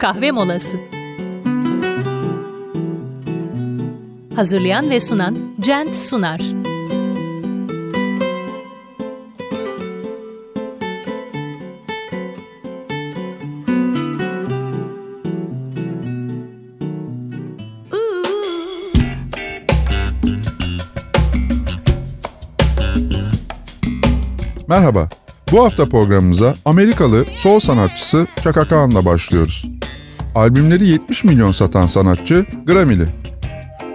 kahve molası. Hazırlayan ve sunan Cent Sunar. Merhaba. Bu hafta programımıza Amerikalı sol sanatçısı Chaka Khan'la başlıyoruz. Albümleri 70 milyon satan sanatçı Grammy'li.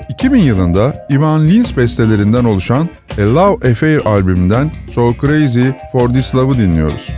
2000 yılında Ivan Lins bestelerinden oluşan A Love Affair albümünden So Crazy For This Love'ı dinliyoruz.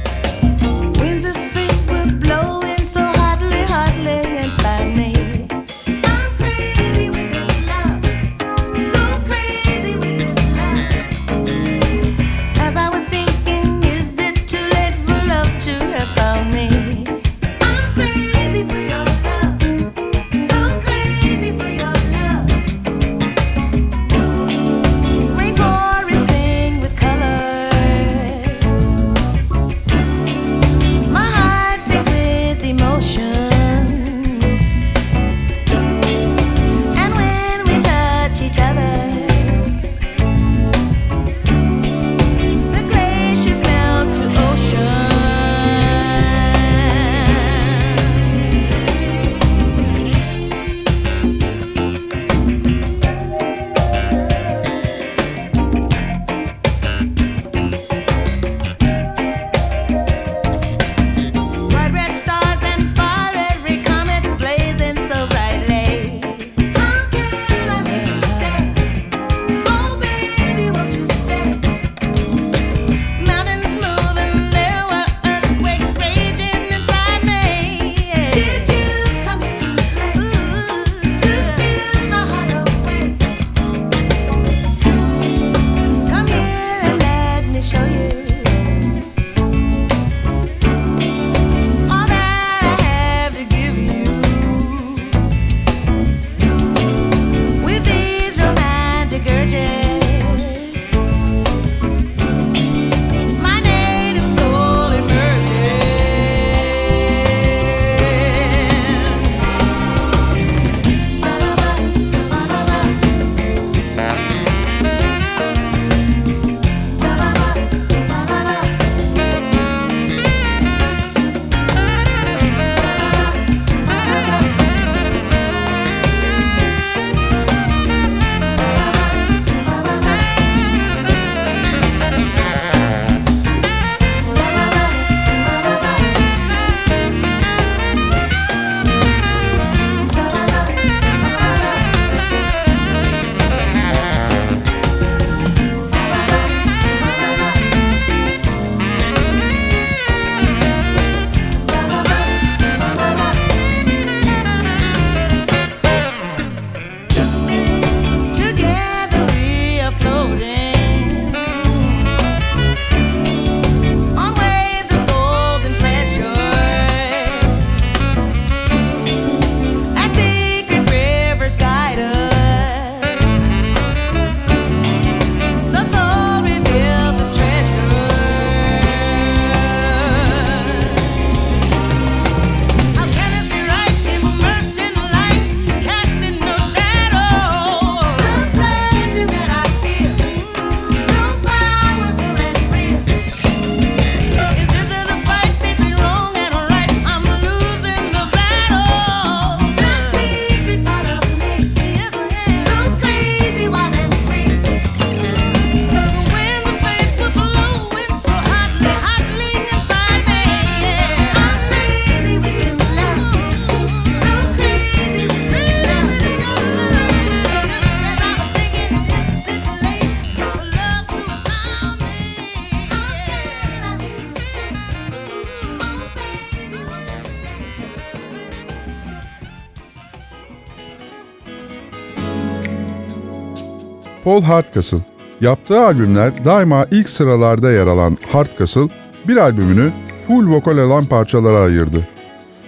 Paul Hardcastle. Yaptığı albümler daima ilk sıralarda yer alan Hardcastle, bir albümünü full vokal alan parçalara ayırdı.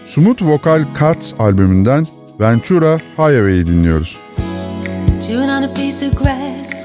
Smooth Vocal Cuts albümünden Ventura Highway'i dinliyoruz. Chewing on a piece of grass,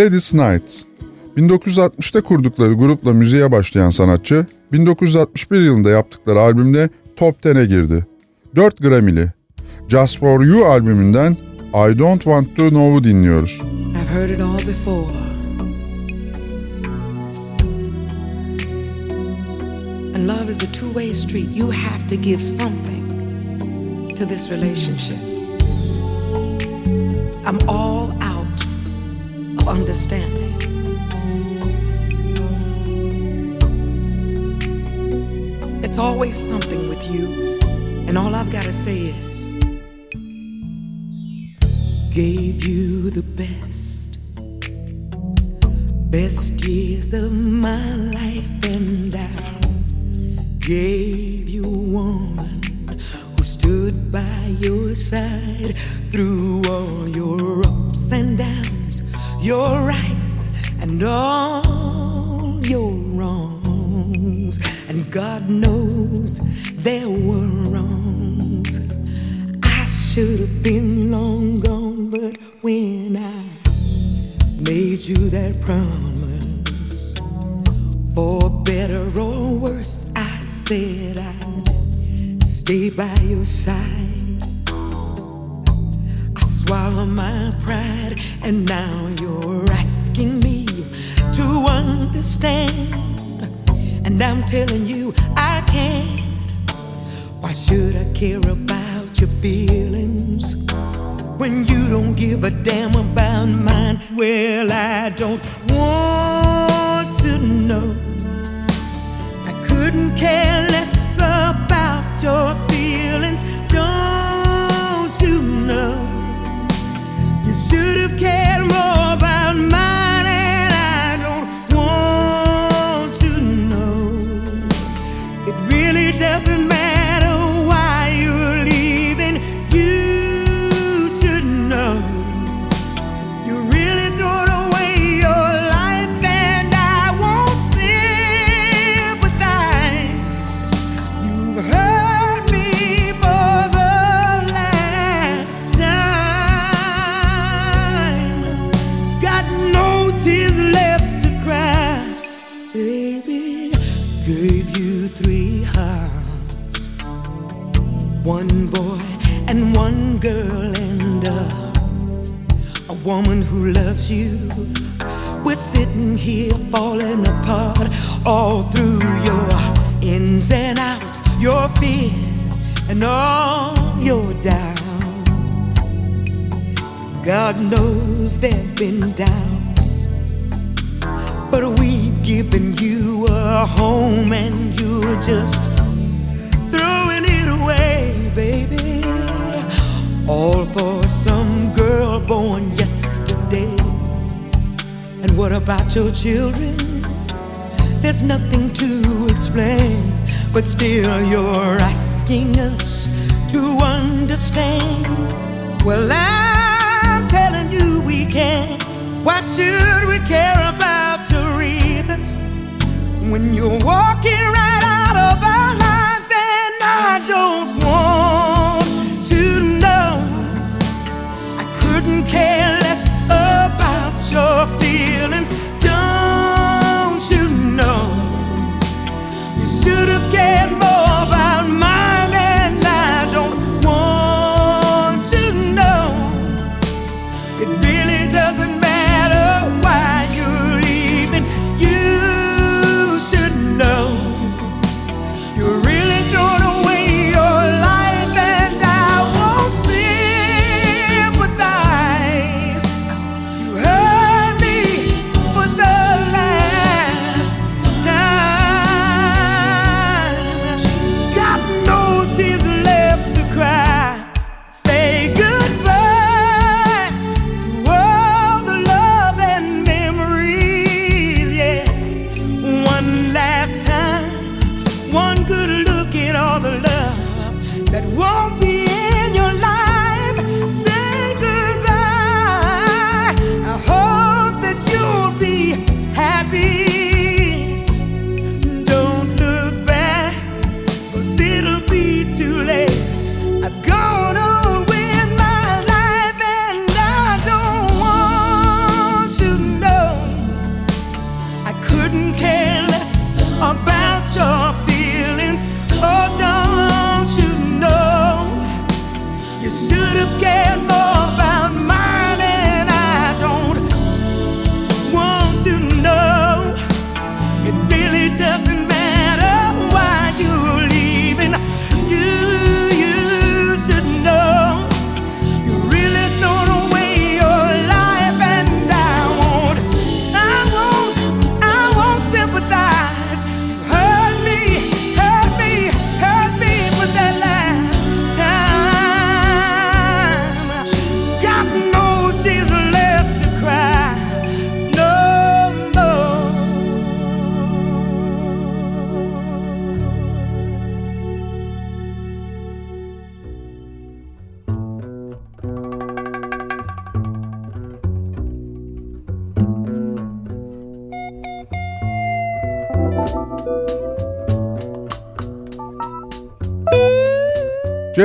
Gladys Knight 1960'ta kurdukları grupla müziğe başlayan sanatçı, 1961 yılında yaptıkları albümde Top 10'e girdi. 4 Grammy'li. Just For You albümünden I Don't Want To Know'u dinliyoruz. I've heard it all before. And love is a two-way street. You have to give something to this relationship. I'm all out understanding. It's always something with you, and all I've got to say is gave you the best, best years of my life, and I gave you a woman who stood by your side through all your ups and downs your rights and all your wrongs. And God knows there were wrongs. I should have been long gone, but when I made you that promise, for better or worse, I said I'd stay by your side swallow my pride, and now you're asking me to understand. And I'm telling you, I can't. Why should I care about your feelings when you don't give a damn about mine? Well, I don't want to know. I couldn't care less about your woman who loves you. We're sitting here falling apart all through your ins and outs, your fears, and all your doubts. God knows there've been doubts, but we've given you a home and you're just throwing it away, baby. All for what about your children? There's nothing to explain, but still you're asking us to understand. Well, I'm telling you we can't. Why should we care about your reasons when you're walking right out of our lives and I don't want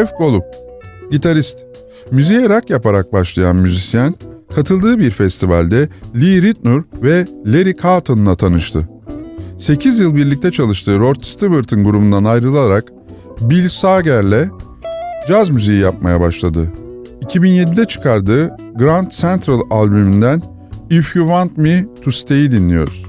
Jeff Golub, gitarist. Müziğe rock yaparak başlayan müzisyen, katıldığı bir festivalde Lee Ritenour ve Larry Carlton'la tanıştı. 8 yıl birlikte çalıştığı Rod Stewart'ın grubundan ayrılarak Bill Sager'le caz müziği yapmaya başladı. 2007'de çıkardığı Grand Central albümünden If You Want Me To Stay'i dinliyoruz.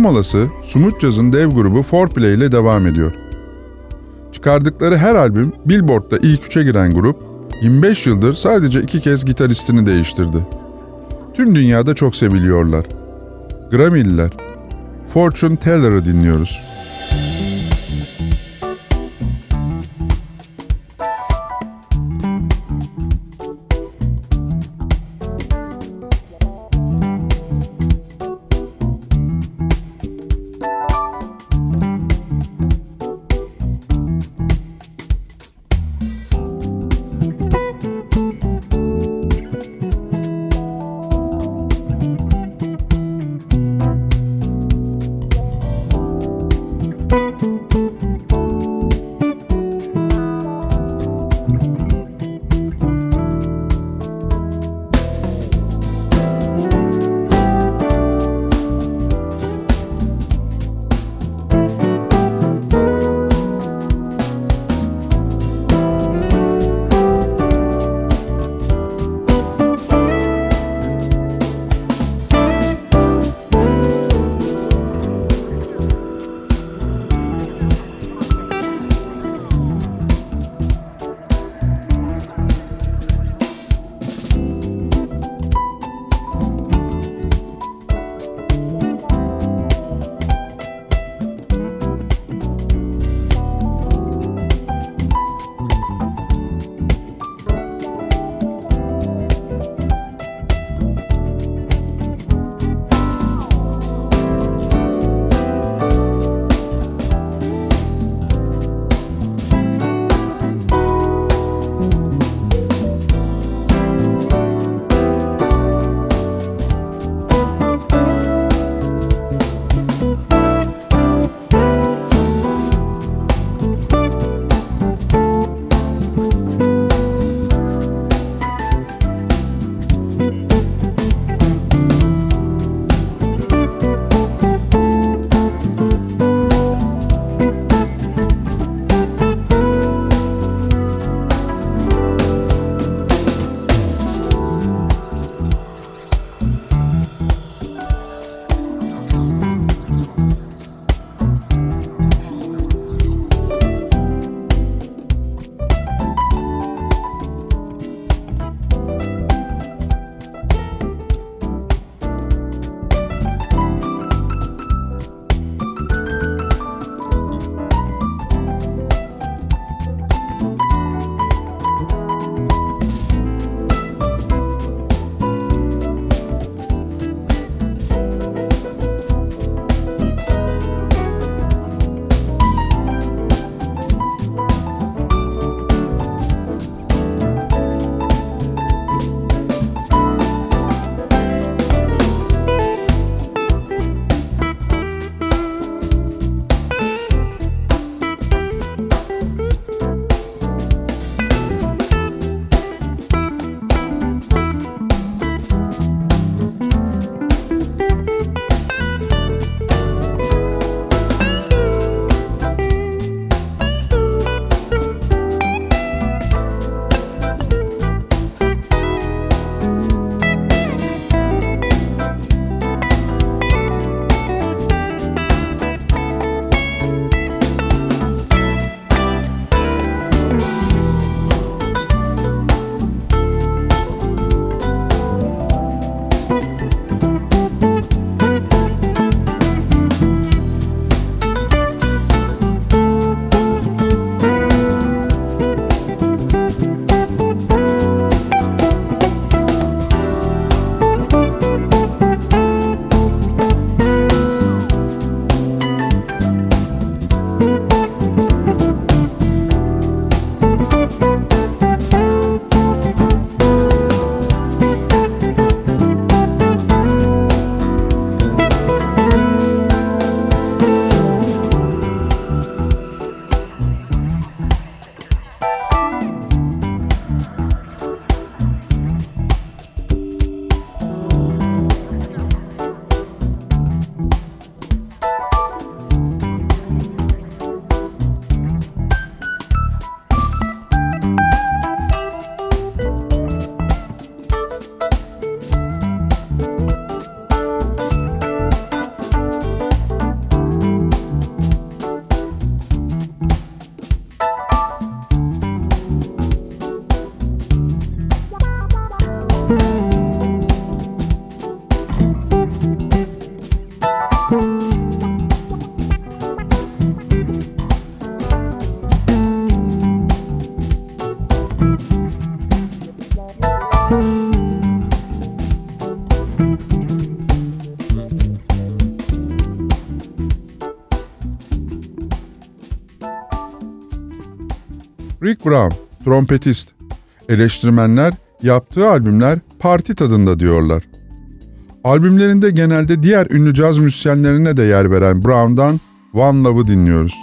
Molası Sumut Caz'ın dev grubu Foreplay ile devam ediyor. Çıkardıkları her albüm Billboard'da ilk üçe giren grup 25 yıldır sadece iki kez gitaristini değiştirdi. Tüm dünyada çok seviliyorlar. Grammy'liler. Fortune Teller'ı dinliyoruz. Brown, trompetist. Eleştirmenler yaptığı albümler parti tadında diyorlar. Albümlerinde genelde diğer ünlü caz müzisyenlerine de yer veren Brown'dan One Love'ı dinliyoruz.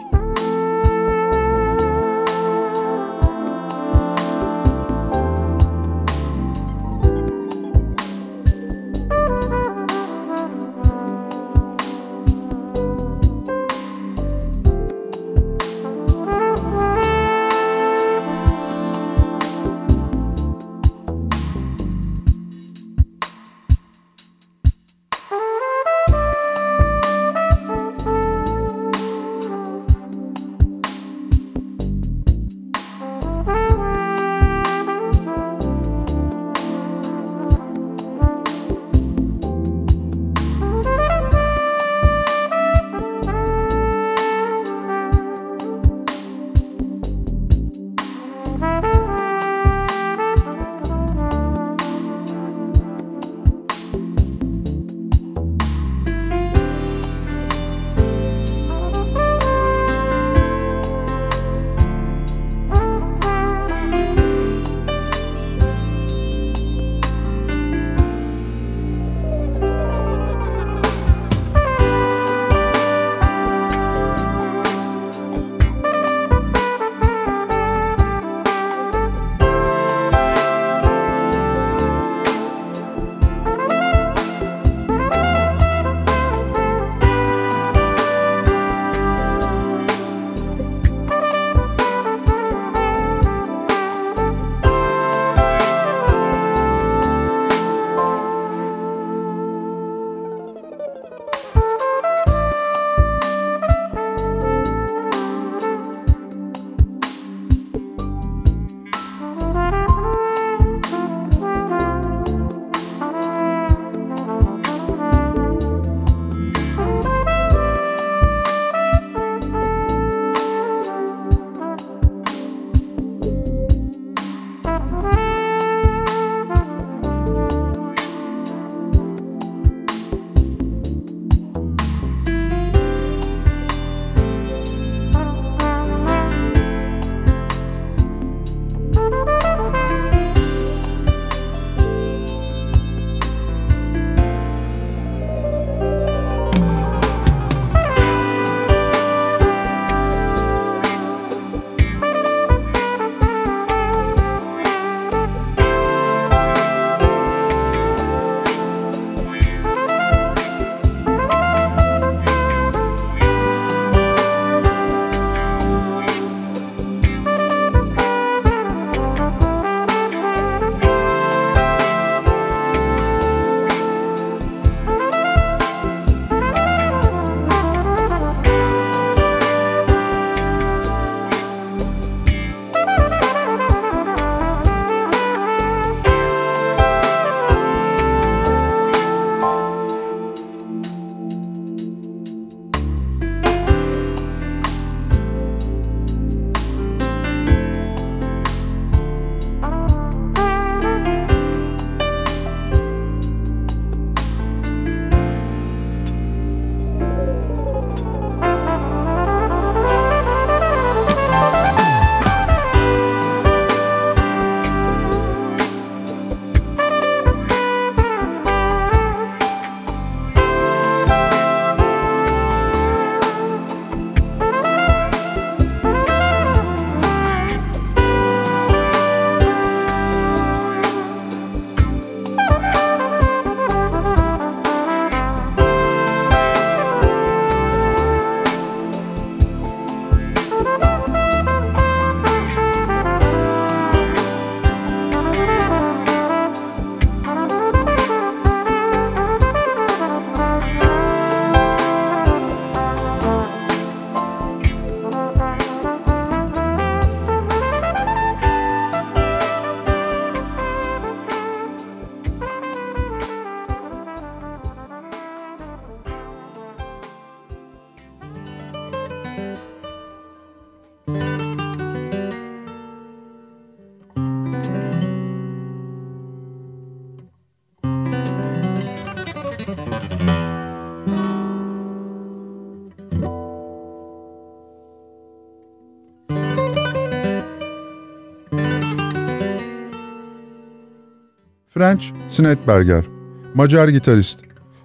French Snetberger, Macar gitarist.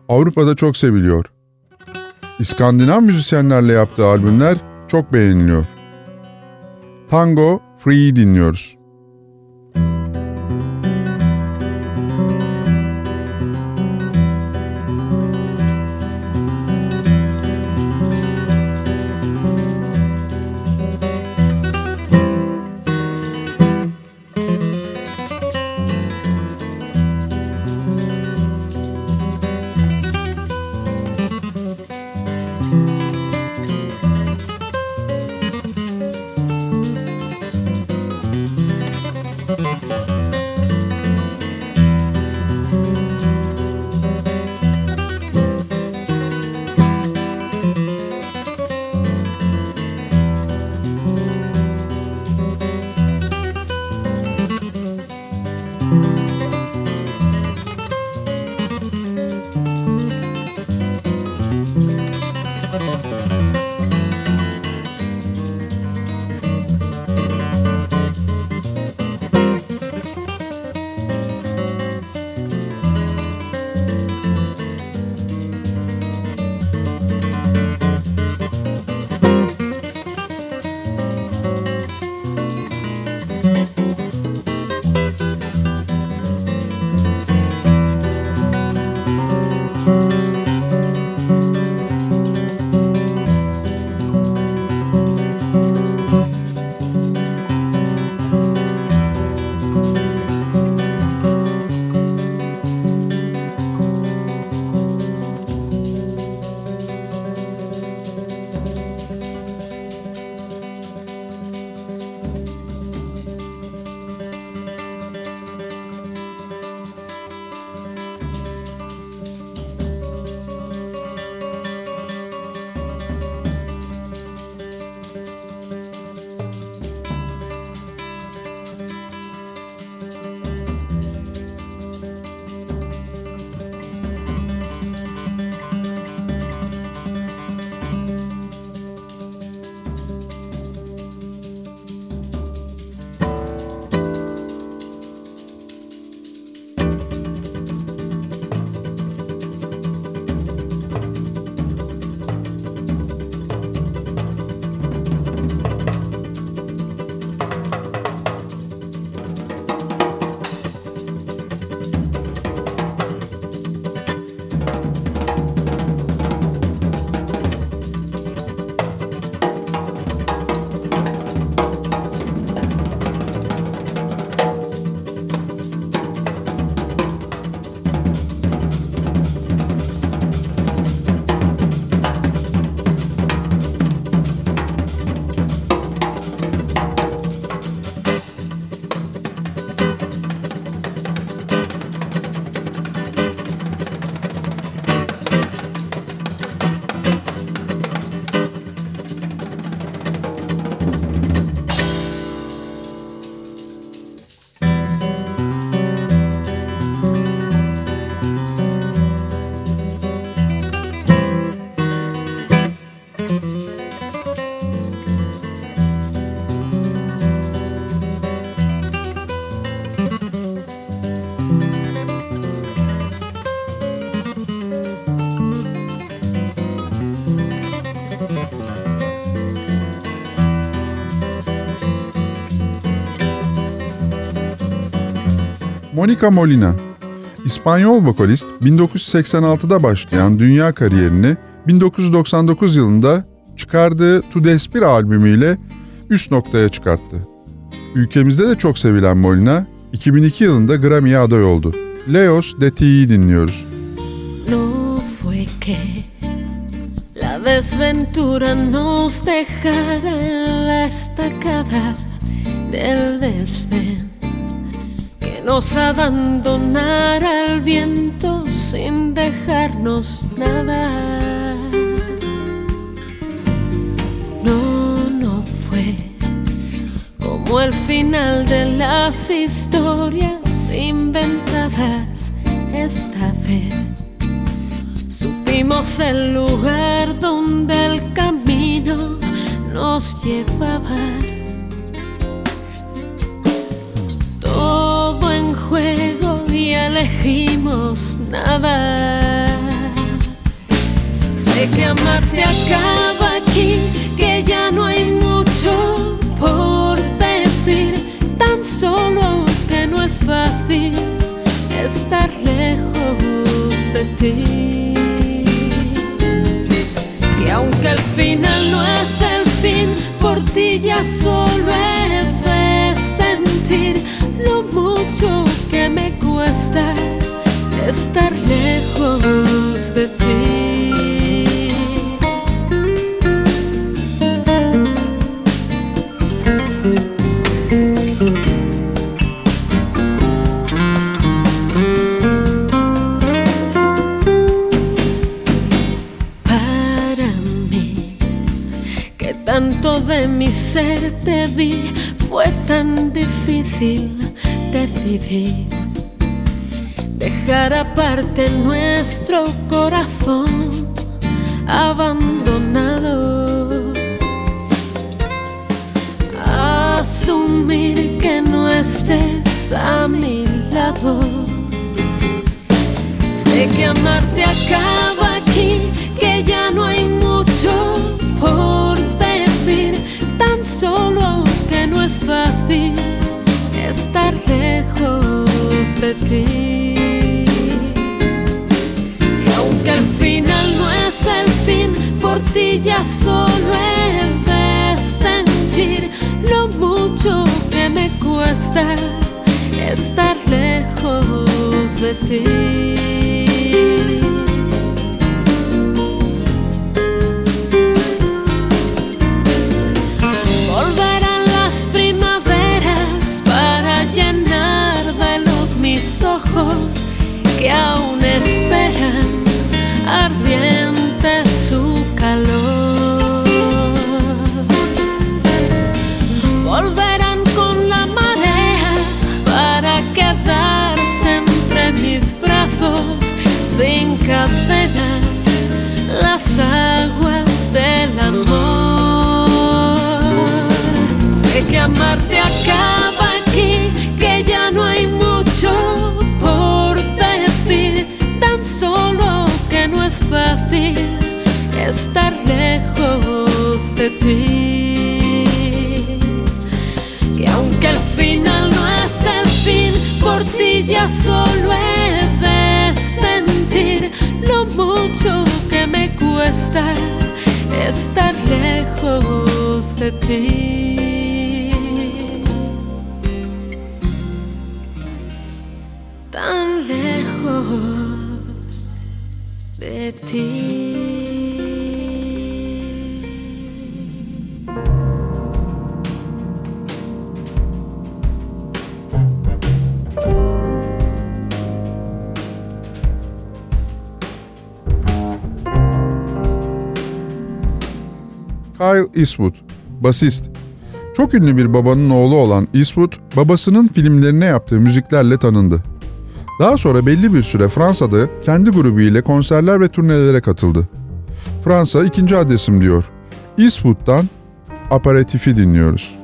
Avrupa'da çok seviliyor. İskandinav müzisyenlerle yaptığı albümler çok beğeniliyor. Tango Free'yi dinliyoruz. Monica Molina İspanyol vokalist 1986'da başlayan dünya kariyerini 1999 yılında çıkardığı Tu Despira albümüyle üst noktaya çıkarttı. Ülkemizde de çok sevilen Molina 2002 yılında Grammy'ye aday oldu. Leos de Ti'yi dinliyoruz. No fue que la desventura nos dejara en la estacada del desdén, nos abandonara al viento sin dejarnos nada. No, no fue como el final de las historias inventadas esta vez. Supimos el lugar donde el camino nos llevaba. Todo en juego y el dijimos nada. Sé que amarte acaba aquí, que ya no hay mucho por decir, tan solo que no es fácil estar lejos de ti. Que aunque el final no es el fin, por ti ya solo he de sentir lo mucho que me cuesta estar lejos de ti. Para mí, que tanto de mi ser te di, fue tan difícil dejar aparte nuestro corazón abandonado. Asumir que no estés a mi lado. Sé que amarte acaba Y aunque el final no es el fin, por ti ya solo he de sentir lo mucho que me cuesta Eastwood, basist. Çok ünlü bir babanın oğlu olan Eastwood, babasının filmlerine yaptığı müziklerle tanındı. Daha sonra belli bir süre Fransa'da kendi grubu ile konserler ve turnelere katıldı. Fransa ikinci adresim diyor. Eastwood'dan Aperatifi dinliyoruz.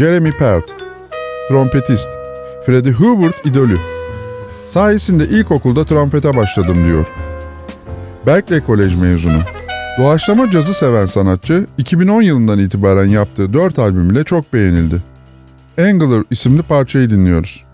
Jeremy Pelt, trompetist, Freddie Hubbard idolü. Sayesinde ilkokulda trompete başladım diyor. Berkeley Kolej mezunu. Doğaçlama cazı seven sanatçı 2010 yılından itibaren yaptığı 4 albüm ile çok beğenildi. Angler isimli parçayı dinliyoruz.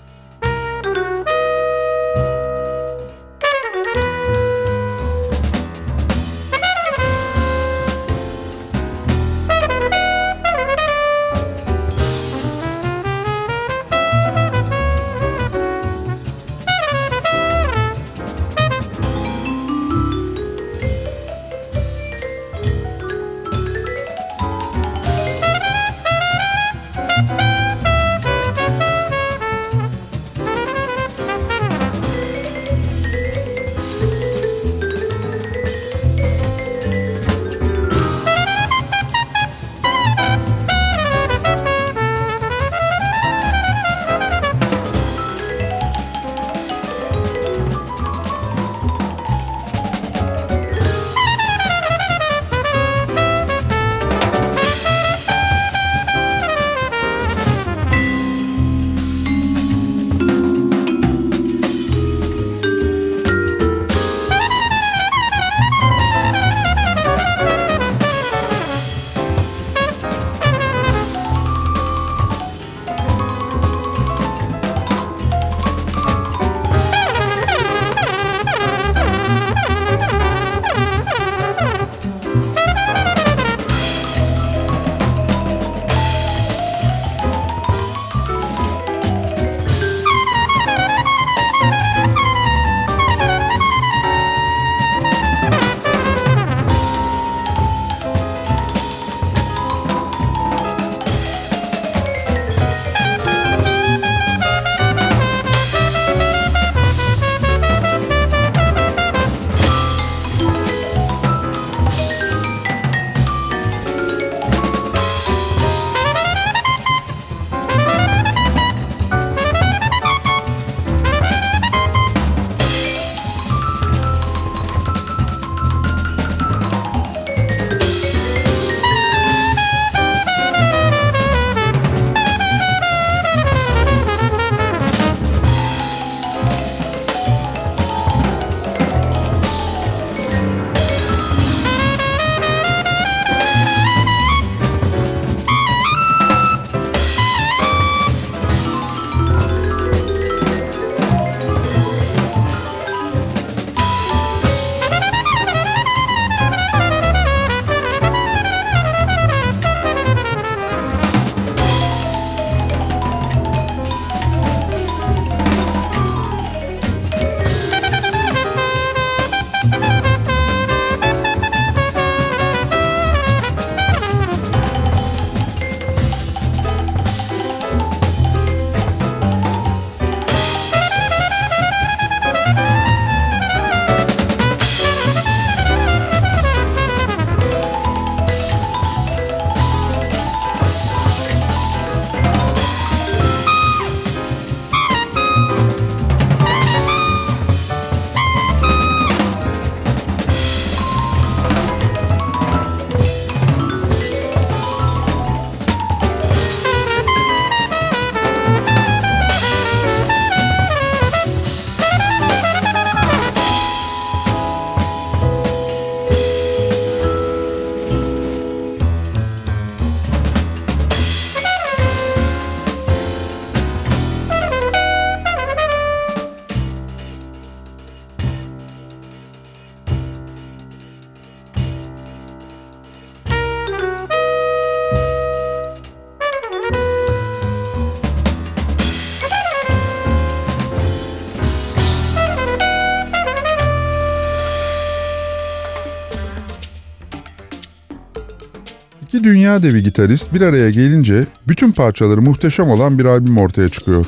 Dünya devi gitarist bir araya gelince bütün parçaları muhteşem olan bir albüm ortaya çıkıyor.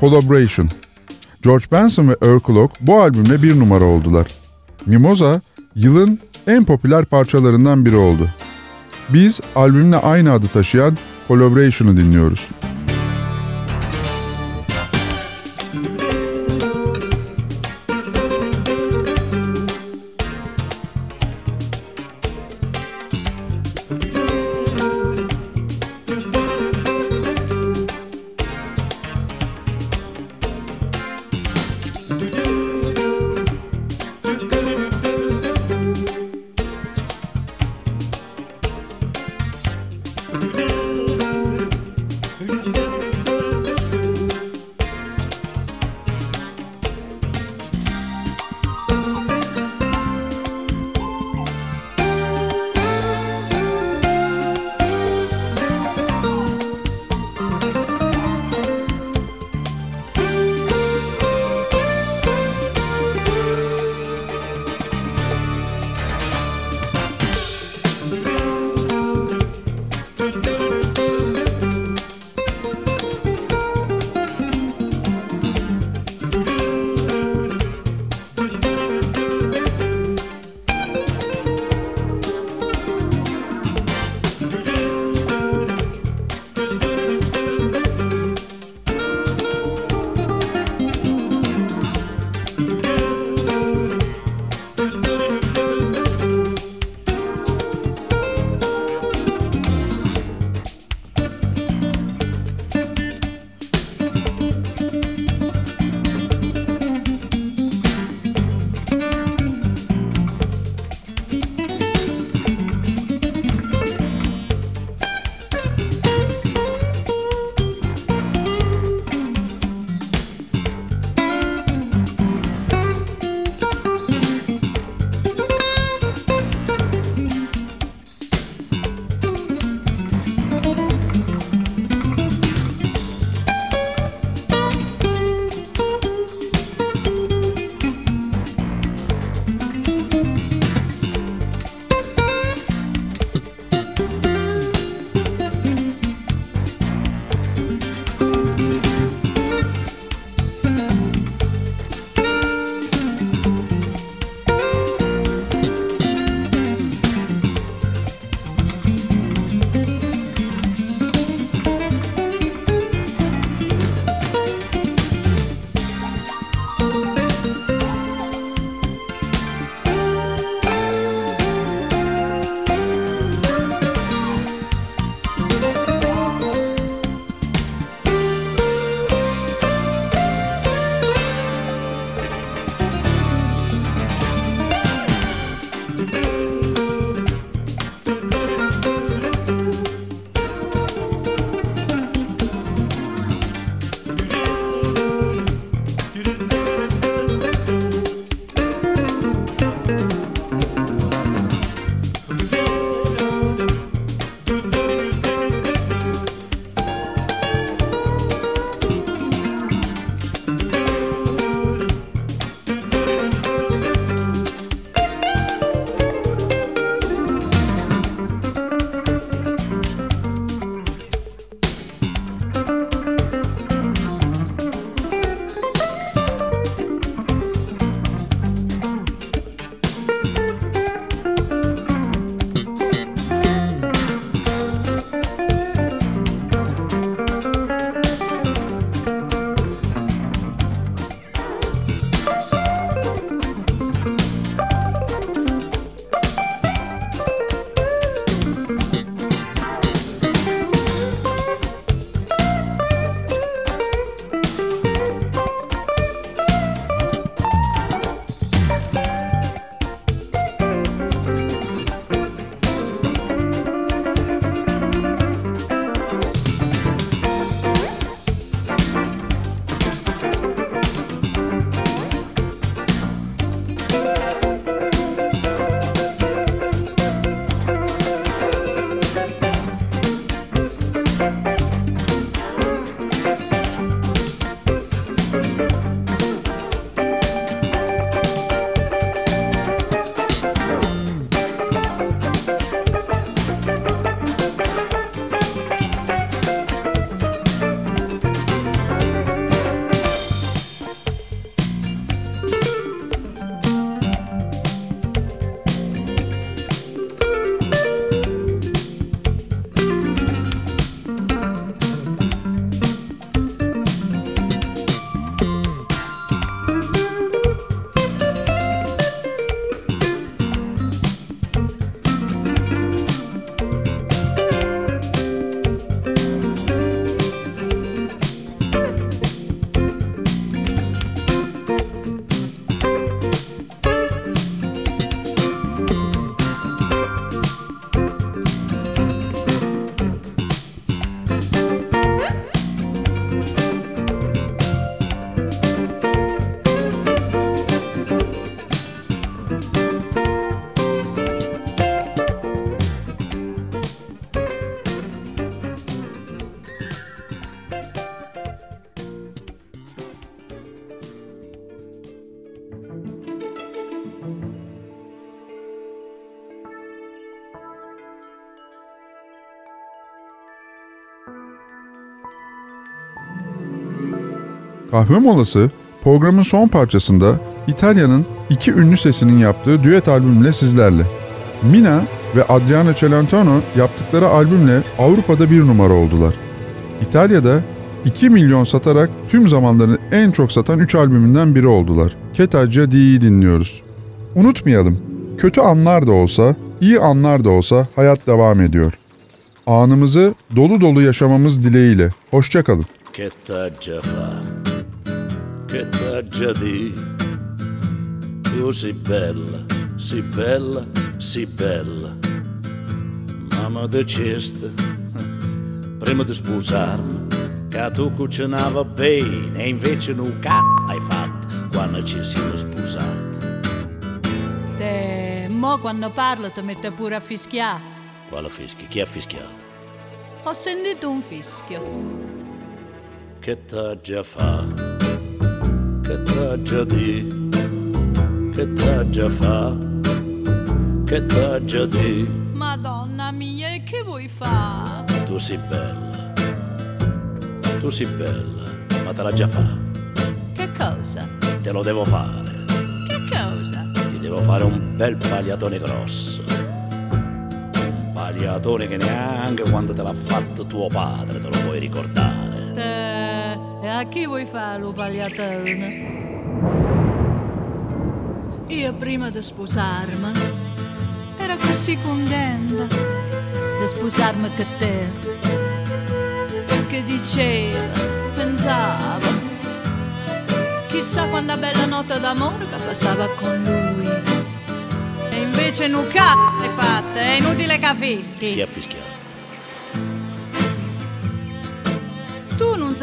Collaboration. George Benson ve Clark bu albümle bir numara oldular. Mimosa, yılın en popüler parçalarından biri oldu. Biz albümle aynı adı taşıyan Collaboration'ı dinliyoruz. Kahve molası programın son parçasında İtalya'nın iki ünlü sesinin yaptığı düet albümle sizlerle. Mina ve Adriana Celentano yaptıkları albümle Avrupa'da bir numara oldular. İtalya'da 2 milyon satarak tüm zamanların en çok satan 3 albümünden biri oldular. Ketaccia Di'yi dinliyoruz. Unutmayalım, kötü anlar da olsa, iyi anlar da olsa hayat devam ediyor. Anımızı dolu dolu yaşamamız dileğiyle. Hoşçakalın. Fa? Che t'ha già di? Tu sei bella, sei bella, sei bella. Mamma diceste, prima di sposarmi, che tu cucinava bene e invece non cazzo hai fatto quando ci siamo sposati. Te, mo quando parlo ti mette pure a fischiare. Quale fischio? Chi ha fischiato? Ho sentito un fischio. Che t'ha già fa? Che t'ha già di? Che t'ha già fa? Che t'ha già di? Madonna mia, e che vuoi fare? Tu sei bella. Tu sei bella, ma te la già fa. Che cosa? Te lo devo fare. Che cosa? Ti devo fare un bel pagliatone grosso. Un pagliatone che neanche quando te l'ha fatto tuo padre te lo puoi ricordare. Te, e a chi vuoi fare lo pagliatone? Io prima di sposarmi ero così contenta di sposarmi con te. Che diceva, pensavo, chissà quanta bella notte d'amore che passava con lui. E invece nu cazzo hai fatta, è inutile che fischi. Chi ha?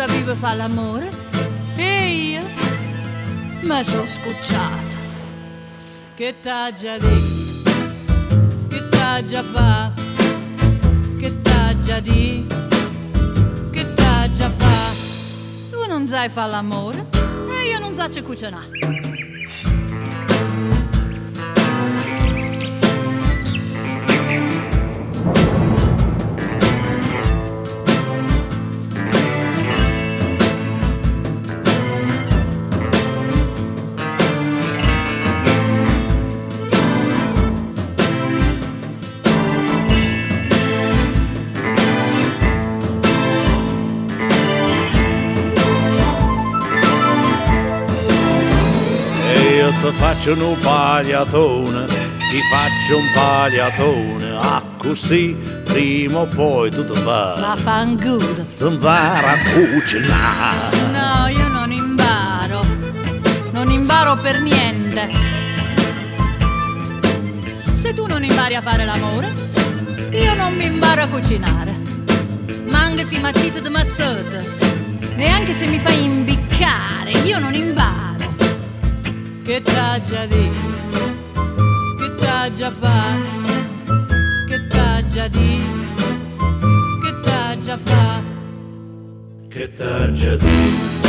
Sapevi fare l'amore e io mi sono scocciata. Che già detto, che già fatto, che già detto, che già fatto. Tu non sai fare l'amore e io non so cucinare. Faccio un pagliatone, ti faccio un pagliatone, ah così prima o poi tu ti Ma vai, fanculo. ti impari a cucinare. No, io non imparo. Non imparo per niente. Se tu non impari a fare l'amore, io non mi imparo a cucinare. Ma anche se macito di mazzotto, neanche se mi fai imbiccare, io non imparo. Che t'ha già detto, che t'ha già fatto, che t'ha già detto, che t'ha già fatto. Che t'ha già detto,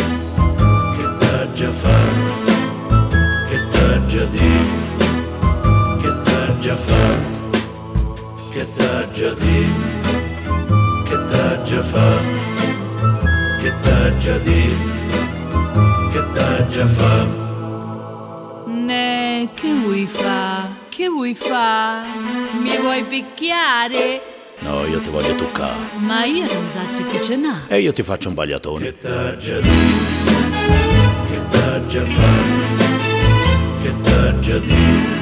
fa? Che vuoi fa? Mi vuoi picchiare? No, io ti voglio toccare. Ma io non so cucinare. E io ti faccio un pagliatone. Che t'ha già detto, che t'ha già fatto, che t'ha già detto,